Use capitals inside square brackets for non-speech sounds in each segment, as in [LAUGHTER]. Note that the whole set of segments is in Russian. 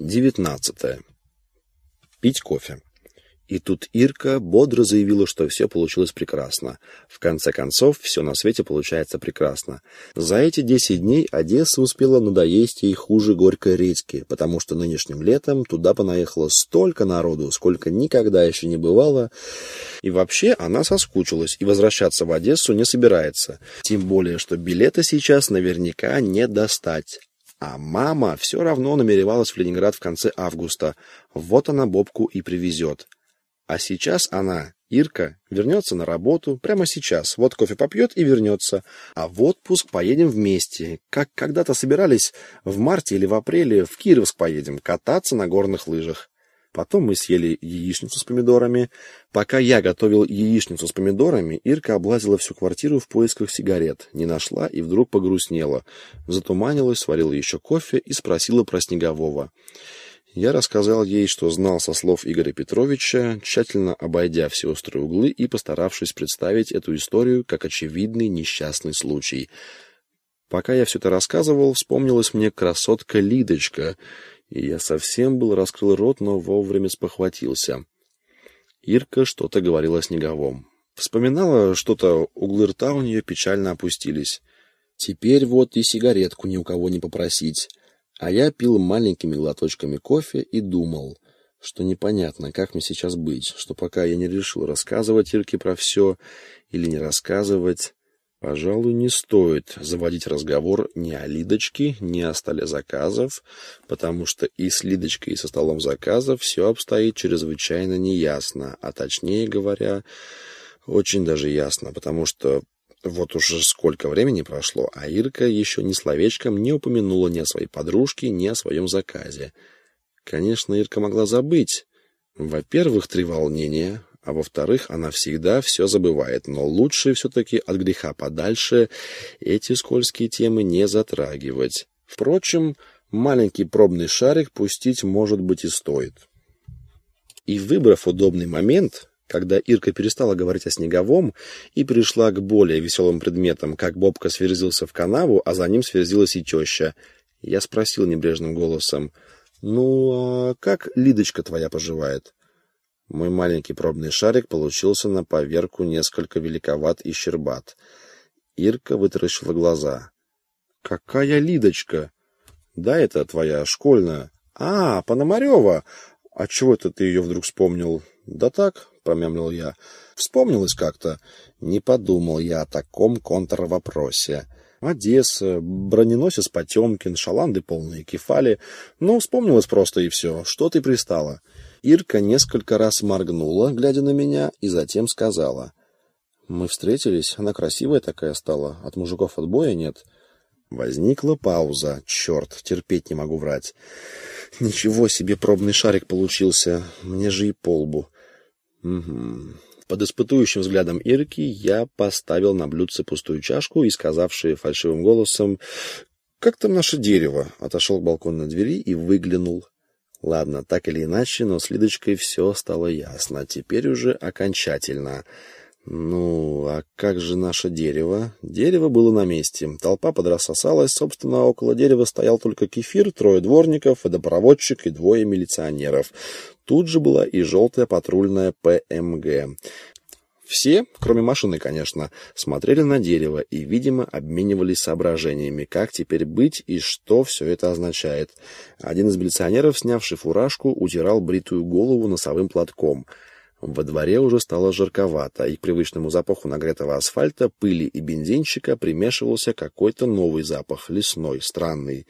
Девятнадцатое. Пить кофе. И тут Ирка бодро заявила, что все получилось прекрасно. В конце концов, все на свете получается прекрасно. За эти десять дней Одесса успела надоесть ей хуже горькой редьки, потому что нынешним летом туда понаехало столько народу, сколько никогда еще не бывало. И вообще она соскучилась и возвращаться в Одессу не собирается. Тем более, что билеты сейчас наверняка не достать. А мама все равно намеревалась в Ленинград в конце августа. Вот она Бобку и привезет. А сейчас она, Ирка, вернется на работу прямо сейчас. Вот кофе попьет и вернется. А в отпуск поедем вместе. Как когда-то собирались в марте или в апреле в Кировск поедем кататься на горных лыжах. Потом мы съели яичницу с помидорами. Пока я готовил яичницу с помидорами, Ирка облазила всю квартиру в поисках сигарет. Не нашла и вдруг погрустнела. Затуманилась, сварила еще кофе и спросила про Снегового. Я рассказал ей, что знал со слов Игоря Петровича, тщательно обойдя все острые углы и постаравшись представить эту историю как очевидный несчастный случай. Пока я все это рассказывал, вспомнилась мне красотка Лидочка, и я совсем был раскрыл рот, но вовремя спохватился. Ирка что-то говорила Снеговом. Вспоминала что-то, углы рта у нее печально опустились. Теперь вот и сигаретку ни у кого не попросить. А я пил маленькими глоточками кофе и думал, что непонятно, как мне сейчас быть, что пока я не решил рассказывать Ирке про все или не рассказывать, пожалуй, не стоит заводить разговор ни о Лидочке, ни о столе заказов, потому что и с Лидочкой, и со столом заказов все обстоит чрезвычайно неясно, а точнее говоря, очень даже ясно, потому что вот уже сколько времени прошло, а Ирка еще ни словечком не упомянула ни о своей подружке, ни о своем заказе. Конечно, Ирка могла забыть. Во-первых, три волнения, а во-вторых, она всегда все забывает, но лучше все-таки от греха подальше эти скользкие темы не затрагивать. Впрочем, маленький пробный шарик пустить, может быть, и стоит. И выбрав удобный момент, когда Ирка перестала говорить о Снеговом и перешла к более веселым предметам, как Бобка сверзился в канаву, а за ним сверзилась и теща, я спросил небрежным голосом, «Ну, а как Лидочка твоя поживает?» Мой маленький пробный шарик получился на поверку несколько великоват и щербат. Ирка вытаращила глаза. «Какая Лидочка?» «Да, это твоя школьная». «А, Пономарева! А чего это ты ее вдруг вспомнил?» «Да так, промямлил я. Вспомнилось как-то. Не подумал я о таком контрвопросе. Одесса, броненосец Потемкин, шаланды полные кефали. Ну, вспомнилось просто и все. Что ты пристала? Ирка несколько раз моргнула, глядя на меня, и затем сказала. Мы встретились, она красивая такая стала, от мужиков отбоя нет. Возникла пауза. Черт, терпеть не могу врать. Ничего себе пробный шарик получился. Мне же и полбу. Угу. Под испытующим взглядом Ирки я поставил на блюдце пустую чашку и, сказавший фальшивым голосом «Как там наше дерево?» отошел к балконной двери и выглянул. Ладно, так или иначе, но с Лидочкой все стало ясно. Теперь уже окончательно. Ну, а как же наше дерево? Дерево было на месте. Толпа подрассосалась. Собственно, около дерева стоял только кефир, трое дворников, водопроводчик и двое милиционеров. Тут же была и желтая патрульная ПМГ. Все, кроме машины, конечно, смотрели на дерево и, видимо, обменивались соображениями, как теперь быть и что все это означает. Один из милиционеров, снявший фуражку, утирал бритую голову носовым платком — во дворе уже стало жарковато, и к привычному запаху нагретого асфальта, пыли и бензинчика примешивался какой-то новый запах, лесной, странный.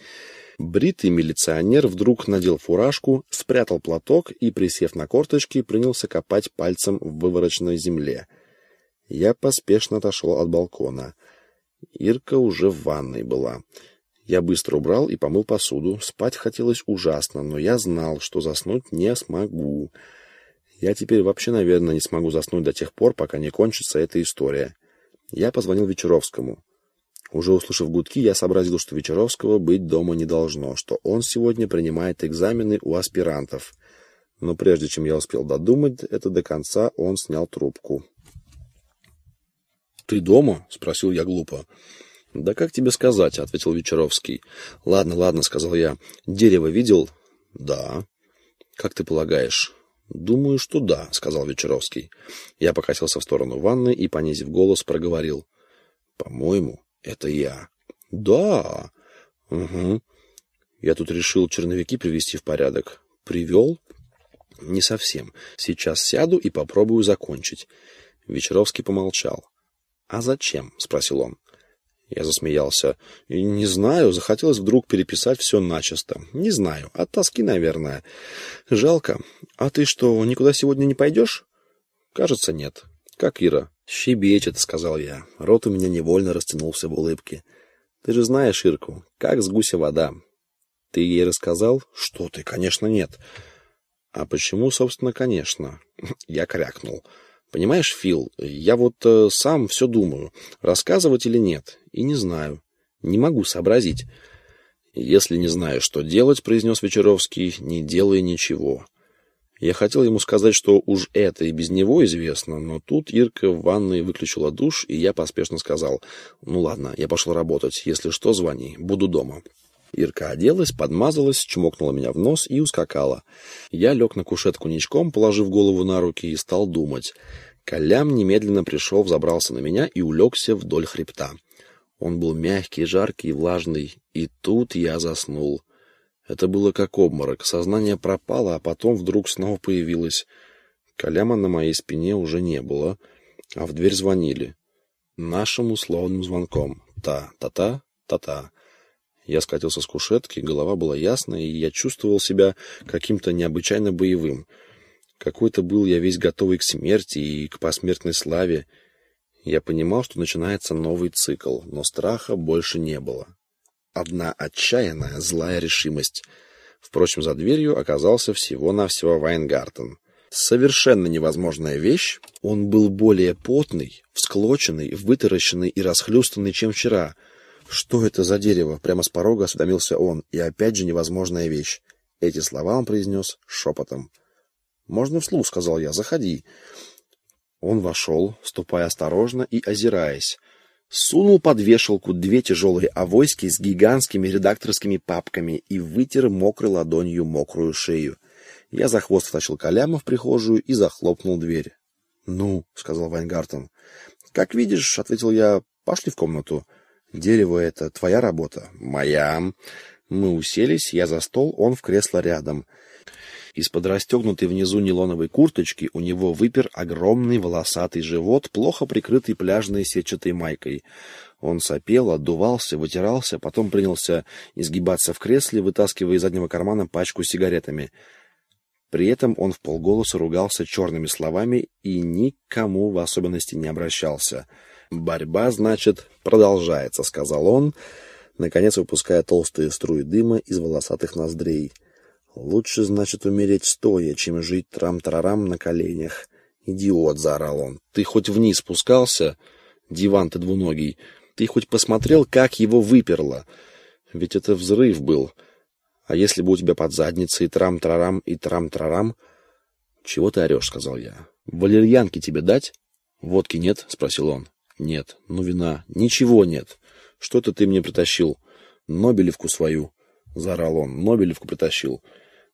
Бритый милиционер вдруг надел фуражку, спрятал платок и, присев на корточки, принялся копать пальцем в выворочной земле. Я поспешно отошел от балкона. Ирка уже в ванной была. Я быстро убрал и помыл посуду. Спать хотелось ужасно, но я знал, что заснуть не смогу. Я теперь вообще, наверное, не смогу заснуть до тех пор, пока не кончится эта история. Я позвонил Вечеровскому. Уже услышав гудки, я сообразил, что Вечеровского быть дома не должно, что он сегодня принимает экзамены у аспирантов. Но прежде чем я успел додумать это до конца, он снял трубку. «Ты дома?» — спросил я глупо. «Да как тебе сказать?» — ответил Вечеровский. «Ладно, ладно», — сказал я. «Дерево видел?» Да. Как ты полагаешь? Думаю, что да, сказал Вечеровский. Я покосился в сторону ванны и, понизив голос, проговорил. По-моему, это я. Да. Угу. Я тут решил черновики привести в порядок. Привел? Не совсем. Сейчас сяду и попробую закончить. Вечеровский помолчал. А зачем? спросил он. Я засмеялся. «Не знаю, захотелось вдруг переписать все начисто. Не знаю, от тоски, наверное. Жалко. А ты что, никуда сегодня не пойдешь?» «Кажется, нет. Как Ира?» «Щебечет», — сказал я. Рот у меня невольно растянулся в улыбке. «Ты же знаешь Ирку, как с гуся вода. Ты ей рассказал?» «Что ты? Конечно, нет». «А почему, собственно, конечно?» [LAUGHS] Я крякнул. Понимаешь, Фил, я вот э, сам все думаю, рассказывать или нет, и не знаю. Не могу сообразить. Если не знаешь, что делать, произнес Вечеровский, не делай ничего. Я хотел ему сказать, что уж это и без него известно, но тут Ирка в ванной выключила душ, и я поспешно сказал, ну ладно, я пошел работать, если что, звони, буду дома. Ирка оделась, подмазалась, чмокнула меня в нос и ускакала. Я лег на кушетку ничком, положив голову на руки, и стал думать. Колям немедленно пришел, взобрался на меня и улегся вдоль хребта. Он был мягкий, жаркий, влажный, и тут я заснул. Это было как обморок, сознание пропало, а потом вдруг снова появилось. Коляма на моей спине уже не было, а в дверь звонили. Нашим условным звонком. Та-та-та, та-та. Я скатился с кушетки, голова была ясная, и я чувствовал себя каким-то необычайно боевым. Какой-то был я весь готовый к смерти и к посмертной славе. Я понимал, что начинается новый цикл, но страха больше не было. Одна отчаянная, злая решимость. Впрочем, за дверью оказался всего-навсего Вайнгартен. Совершенно невозможная вещь. Он был более потный, всклоченный, вытаращенный и расхлюстанный, чем вчера — «Что это за дерево?» — прямо с порога осведомился он. И опять же невозможная вещь. Эти слова он произнес шепотом. «Можно вслух», — сказал я. «Заходи». Он вошел, ступая осторожно и озираясь. Сунул под вешалку две тяжелые авоськи с гигантскими редакторскими папками и вытер мокрой ладонью мокрую шею. Я за хвост втащил Коляма в прихожую и захлопнул дверь. «Ну», — сказал Вайнгартен. «Как видишь», — ответил я, — «пошли в комнату». Дерево это твоя работа? Моя. Мы уселись, я за стол, он в кресло рядом. Из-под расстегнутой внизу нейлоновой курточки у него выпер огромный волосатый живот, плохо прикрытый пляжной сетчатой майкой. Он сопел, отдувался, вытирался, потом принялся изгибаться в кресле, вытаскивая из заднего кармана пачку сигаретами. При этом он в полголоса ругался черными словами и никому в особенности не обращался — «Борьба, значит, продолжается», — сказал он, наконец выпуская толстые струи дыма из волосатых ноздрей. «Лучше, значит, умереть стоя, чем жить трам-тарарам на коленях». «Идиот!» — заорал он. «Ты хоть вниз спускался? Диван ты двуногий. Ты хоть посмотрел, как его выперло? Ведь это взрыв был. А если бы у тебя под задницей трам-тарарам и трам-тарарам...» «Чего ты орешь?» — сказал я. «Валерьянки тебе дать?» «Водки нет?» — спросил он. Нет. Ну, вина. Ничего нет. Что-то ты мне притащил. Нобелевку свою. Заорал он. Нобелевку притащил.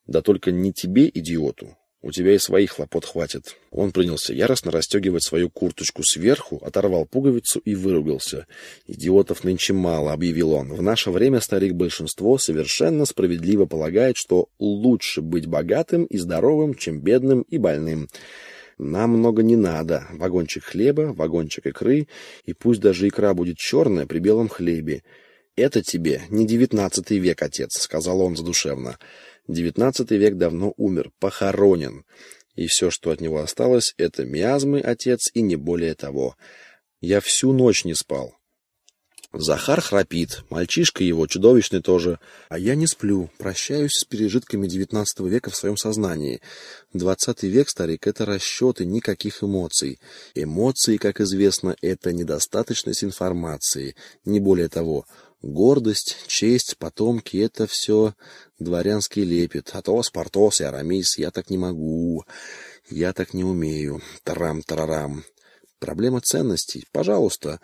Да только не тебе, идиоту. У тебя и своих хлопот хватит. Он принялся яростно расстегивать свою курточку сверху, оторвал пуговицу и выругался. «Идиотов нынче мало», — объявил он. «В наше время старик большинство совершенно справедливо полагает, что лучше быть богатым и здоровым, чем бедным и больным. Нам много не надо. Вагончик хлеба, вагончик икры, и пусть даже икра будет черная при белом хлебе. Это тебе не девятнадцатый век, отец, сказал он задушевно. Девятнадцатый век давно умер, похоронен. И все, что от него осталось, это миазмы, отец, и не более того. Я всю ночь не спал. Захар храпит, мальчишка его чудовищный тоже, а я не сплю, прощаюсь с пережитками девятнадцатого века в своем сознании. Двадцатый век, старик, это расчеты, никаких эмоций. Эмоции, как известно, это недостаточность информации, не более того. Гордость, честь, потомки — это все дворянский лепет. Атос, Портос и Арамис, я так не могу, я так не умею. Тарам-тарарам. Проблема ценностей. Пожалуйста,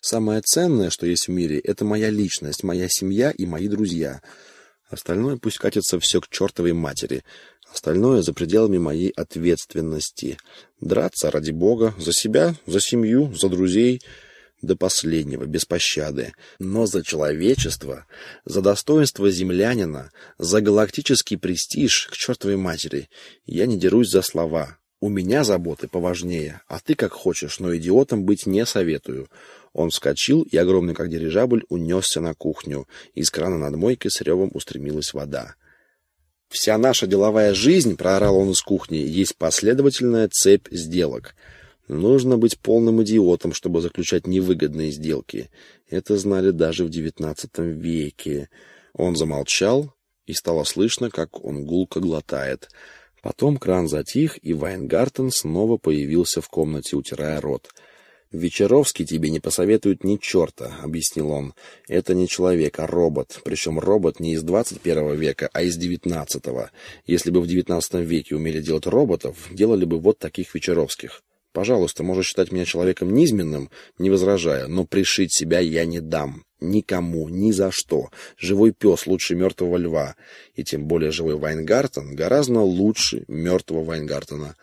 Самое ценное, что есть в мире, это моя личность, моя семья и мои друзья. Остальное пусть катится все к чертовой матери. Остальное за пределами моей ответственности. Драться ради бога, за себя, за семью, за друзей — до последнего, без пощады. Но за человечество, за достоинство землянина, за галактический престиж, к чертовой матери, я не дерусь за слова. У меня заботы поважнее, а ты как хочешь, но идиотом быть не советую. Он вскочил, и огромный как дирижабль унесся на кухню. Из крана над мойкой с ревом устремилась вода. «Вся наша деловая жизнь, — проорал он из кухни, — есть последовательная цепь сделок — Нужно быть полным идиотом, чтобы заключать невыгодные сделки. Это знали даже в девятнадцатом веке. Он замолчал, и стало слышно, как он гулко глотает. Потом кран затих, и Вайнгартен снова появился в комнате, утирая рот. «Вечеровский тебе не посоветует ни черта», — объяснил он. «Это не человек, а робот. Причем робот не из двадцать первого века, а из девятнадцатого. Если бы в девятнадцатом веке умели делать роботов, делали бы вот таких Вечеровских». Пожалуйста, можешь считать меня человеком низменным, не возражая, но пришить себя я не дам. Никому, ни за что. Живой пес лучше мертвого льва. И тем более живой Вайнгартен гораздо лучше мертвого Вайнгартена.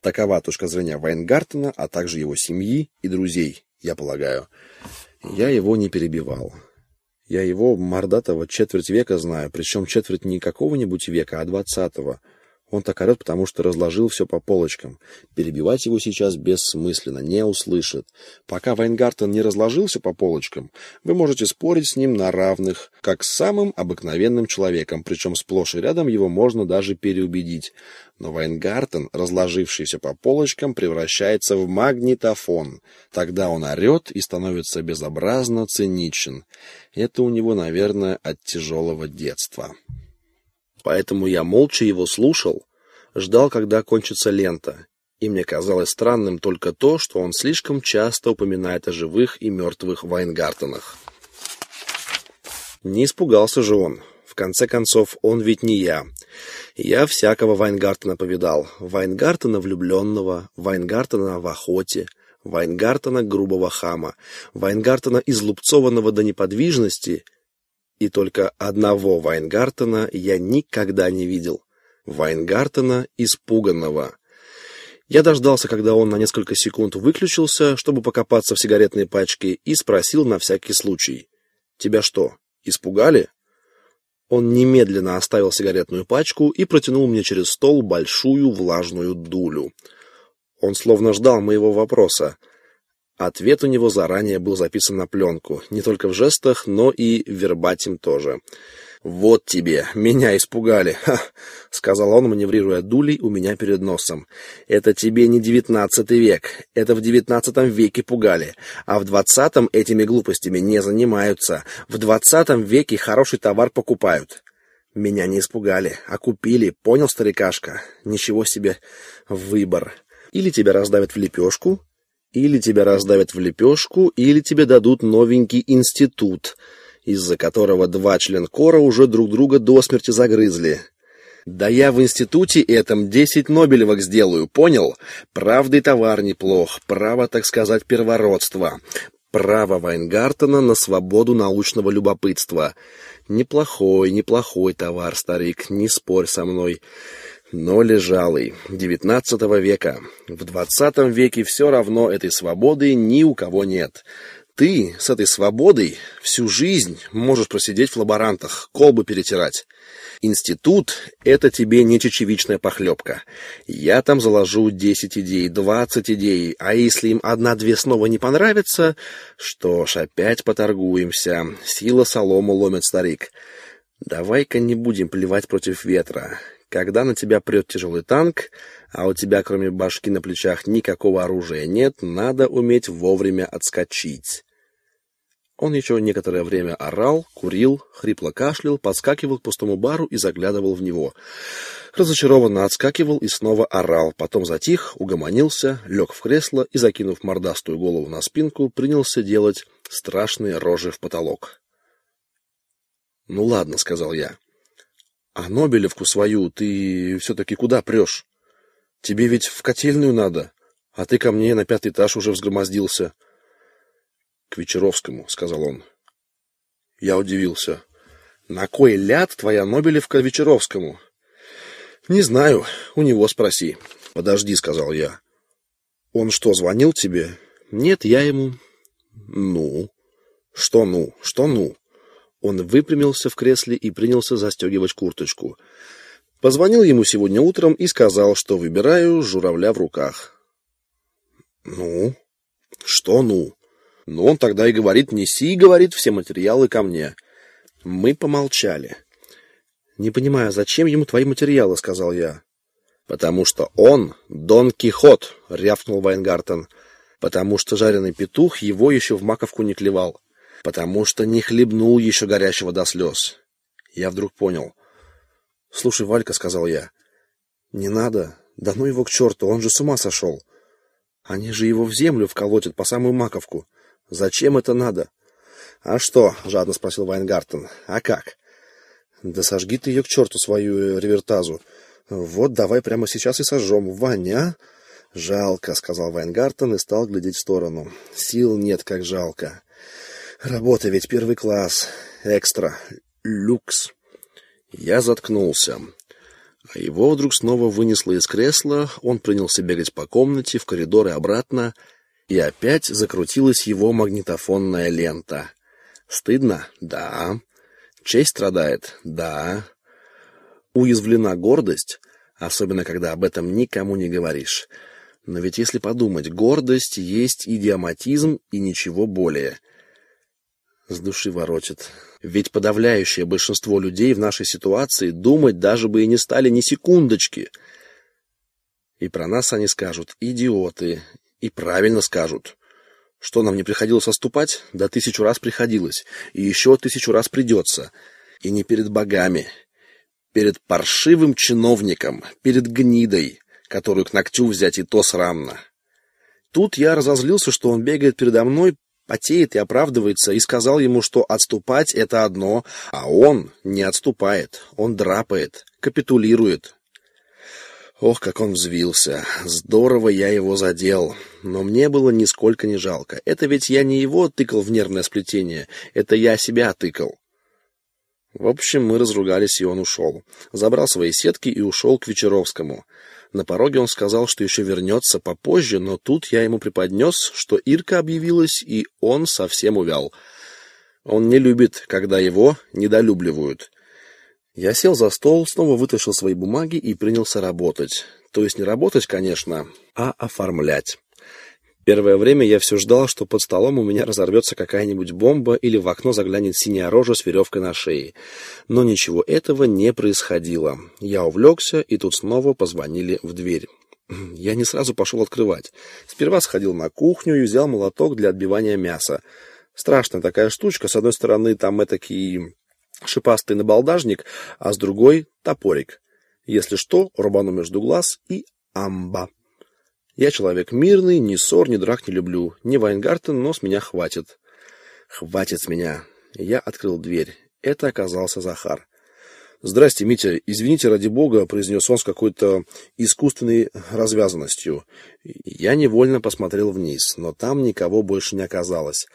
Такова точка зрения Вайнгартена, а также его семьи и друзей, я полагаю. Я его не перебивал. Я его, мордатого, четверть века знаю, причем четверть не какого-нибудь века, а двадцатого. Он так орет, потому что разложил все по полочкам. Перебивать его сейчас бессмысленно, не услышит. Пока Вайнгартен не разложился по полочкам, вы можете спорить с ним на равных, как с самым обыкновенным человеком, причем сплошь и рядом его можно даже переубедить. Но Вайнгартен, разложившийся по полочкам, превращается в магнитофон. Тогда он орет и становится безобразно циничен. Это у него, наверное, от тяжелого детства. Поэтому я молча его слушал, ждал, когда кончится лента, и мне казалось странным только то, что он слишком часто упоминает о живых и мертвых Вайнгартенах. Не испугался же он. В конце концов, он ведь не я. Я всякого Вайнгартена повидал. Вайнгартена влюбленного, Вайнгартена в охоте, Вайнгартена грубого хама, Вайнгартена излупцованного до неподвижности — и только одного Вайнгартена я никогда не видел. Вайнгартена испуганного. Я дождался, когда он на несколько секунд выключился, чтобы покопаться в сигаретной пачке, и спросил на всякий случай. «Тебя что, испугали?» Он немедленно оставил сигаретную пачку и протянул мне через стол большую влажную дулю. Он словно ждал моего вопроса. Ответ у него заранее был записан на пленку, не только в жестах, но и вербатим тоже. «Вот тебе, меня испугали!» Ха — сказал он, маневрируя дулей у меня перед носом. «Это тебе не девятнадцатый век, это в девятнадцатом веке пугали, а в двадцатом этими глупостями не занимаются. В двадцатом веке хороший товар покупают». Меня не испугали, а купили, понял, старикашка? Ничего себе выбор. Или тебя раздавят в лепешку, или тебя раздавят в лепешку, или тебе дадут новенький институт, из-за которого два членкора уже друг друга до смерти загрызли. Да я в институте этом десять Нобелевок сделаю, понял? Правда и товар неплох, право, так сказать, первородства. Право Вайнгартена на свободу научного любопытства. Неплохой, неплохой товар, старик, не спорь со мной но лежалый, девятнадцатого века. В двадцатом веке все равно этой свободы ни у кого нет. Ты с этой свободой всю жизнь можешь просидеть в лаборантах, колбы перетирать. Институт — это тебе не чечевичная похлебка. Я там заложу десять идей, двадцать идей, а если им одна-две снова не понравится, что ж, опять поторгуемся. Сила солому ломит старик. Давай-ка не будем плевать против ветра. Когда на тебя прет тяжелый танк, а у тебя кроме башки на плечах никакого оружия нет, надо уметь вовремя отскочить. Он еще некоторое время орал, курил, хрипло кашлял, подскакивал к пустому бару и заглядывал в него. Разочарованно отскакивал и снова орал, потом затих, угомонился, лег в кресло и, закинув мордастую голову на спинку, принялся делать страшные рожи в потолок. «Ну ладно», — сказал я. А Нобелевку свою ты все-таки куда прешь? Тебе ведь в котельную надо, а ты ко мне на пятый этаж уже взгромоздился. — К Вечеровскому, — сказал он. Я удивился. На кой ляд твоя Нобелевка Вечеровскому? Не знаю, у него спроси. Подожди, сказал я. Он что, звонил тебе? Нет, я ему. Ну? Что ну? Что ну? Он выпрямился в кресле и принялся застегивать курточку. Позвонил ему сегодня утром и сказал, что выбираю журавля в руках. Ну? Что ну? Ну, он тогда и говорит, неси, говорит, все материалы ко мне. Мы помолчали. «Не понимаю, зачем ему твои материалы?» — сказал я. «Потому что он Дон Кихот», — рявкнул Вайнгартен. «Потому что жареный петух его еще в маковку не клевал. Потому что не хлебнул еще горящего до слез». Я вдруг понял. «Слушай, Валька», — сказал я, — «не надо. Да ну его к черту, он же с ума сошел. Они же его в землю вколотят по самую маковку. Зачем это надо?» «А что?» — жадно спросил Вайнгартен. «А как?» «Да сожги ты ее к черту, свою э, ревертазу. Вот давай прямо сейчас и сожжем. Ваня!» «Жалко», — сказал Вайнгартен и стал глядеть в сторону. «Сил нет, как жалко. Работа ведь первый класс. Экстра. Люкс». Я заткнулся. А его вдруг снова вынесло из кресла, он принялся бегать по комнате, в коридор и обратно, и опять закрутилась его магнитофонная лента. Стыдно? Да. Честь страдает? Да. Уязвлена гордость? Особенно, когда об этом никому не говоришь. Но ведь если подумать, гордость есть идиоматизм и ничего более. С души воротит. Ведь подавляющее большинство людей в нашей ситуации думать даже бы и не стали ни секундочки. И про нас они скажут «идиоты», и правильно скажут. Что нам не приходилось оступать? Да тысячу раз приходилось. И еще тысячу раз придется. И не перед богами. Перед паршивым чиновником. Перед гнидой, которую к ногтю взять и то срамно. Тут я разозлился, что он бегает передо мной, потеет и оправдывается, и сказал ему, что отступать — это одно, а он не отступает, он драпает, капитулирует, Ох, как он взвился. Здорово я его задел. Но мне было нисколько не жалко. Это ведь я не его тыкал в нервное сплетение. Это я себя тыкал. В общем, мы разругались, и он ушел. Забрал свои сетки и ушел к Вечеровскому. На пороге он сказал, что еще вернется попозже, но тут я ему преподнес, что Ирка объявилась, и он совсем увял. Он не любит, когда его недолюбливают. Я сел за стол, снова вытащил свои бумаги и принялся работать. То есть не работать, конечно, а оформлять. Первое время я все ждал, что под столом у меня разорвется какая-нибудь бомба или в окно заглянет синяя рожа с веревкой на шее. Но ничего этого не происходило. Я увлекся, и тут снова позвонили в дверь. [CLEARS THROAT] Я не сразу пошел открывать. Сперва сходил на кухню и взял молоток для отбивания мяса. Страшная такая штучка. С одной стороны, там этакий шипастый набалдажник, а с другой — топорик. Если что, рубану между глаз и амба. Я человек мирный, ни ссор, ни драк не люблю. Не Вайнгартен, но с меня хватит. Хватит с меня. Я открыл дверь. Это оказался Захар. «Здрасте, Митя. Извините, ради бога», — произнес он с какой-то искусственной развязанностью. Я невольно посмотрел вниз, но там никого больше не оказалось.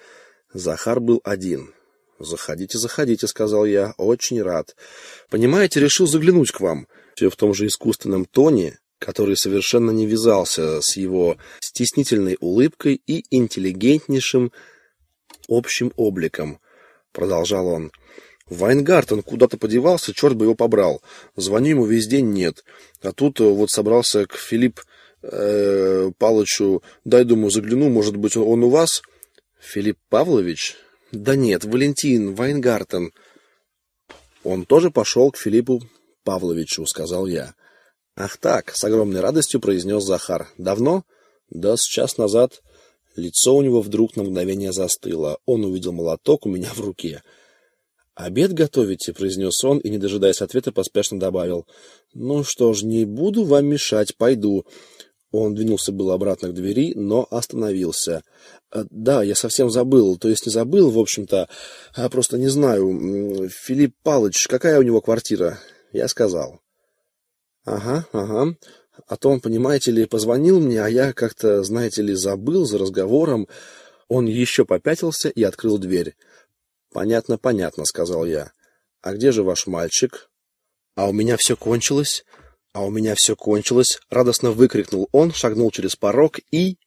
Захар был один. «Заходите, заходите», — сказал я, — «очень рад. Понимаете, решил заглянуть к вам». Все в том же искусственном тоне, который совершенно не вязался с его стеснительной улыбкой и интеллигентнейшим общим обликом. Продолжал он. Вайнгартен куда-то подевался, черт бы его побрал. Звоню ему весь день нет. А тут э, вот собрался к Филипп э, Палычу. Дай, думаю, загляну, может быть, он у вас? Филипп Павлович? Да нет, Валентин Вайнгартен. Он тоже пошел к Филиппу Павловичу, сказал я. Ах так, с огромной радостью произнес Захар. Давно? Да, с час назад. Лицо у него вдруг на мгновение застыло. Он увидел молоток у меня в руке. «Обед готовите?» — произнес он и, не дожидаясь ответа, поспешно добавил. «Ну что ж, не буду вам мешать, пойду. Он двинулся было обратно к двери, но остановился. «Э, «Да, я совсем забыл. То есть не забыл, в общем-то, а просто не знаю. Филипп Палыч, какая у него квартира?» Я сказал. «Ага, ага. А то он, понимаете ли, позвонил мне, а я как-то, знаете ли, забыл за разговором». Он еще попятился и открыл дверь. «Понятно, понятно», — сказал я. «А где же ваш мальчик?» «А у меня все кончилось!» «А у меня все кончилось!» — радостно выкрикнул он, шагнул через порог и